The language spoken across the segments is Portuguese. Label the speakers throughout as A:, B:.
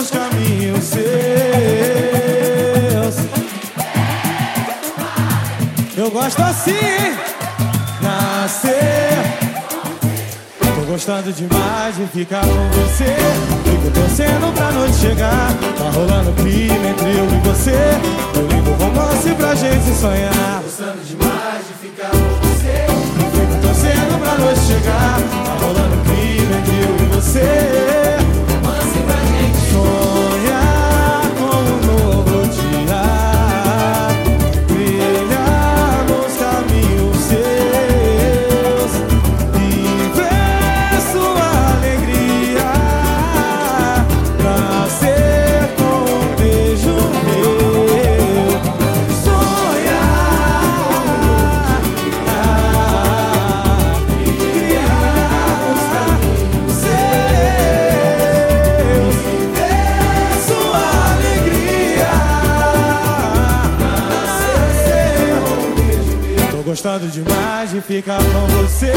A: Os caminhos seus. Eu gosto assim, nascer. Tô gostando demais de ficar com você. Fico torcendo pra noite chegar. Tá rolando clima entre eu e você. Eu ligo romance pra gente sonhar.
B: Tô gostando demais de ficar com você.
A: gostando demais de ficar com você.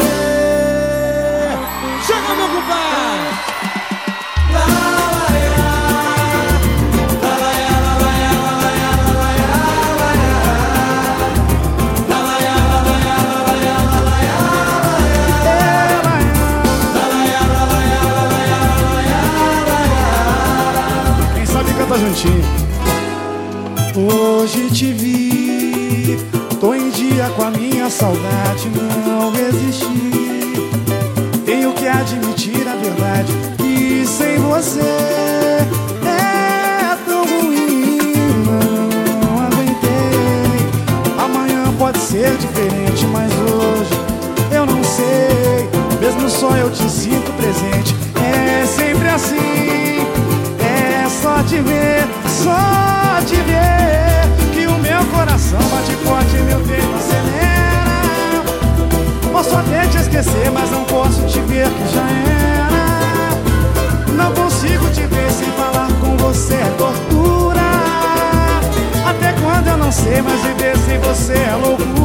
A: Chega, meu compadre!
C: Hoje te vi a minha saudade, não resisti. Tenho que admitir a verdade, que sem você é tão ruim, não aguentei. Amanhã pode ser diferente, mas hoje eu não sei. Mesmo só eu te sinto presente, é sempre assim. É só te ver, só te ver você, mas viver sem você é loucura.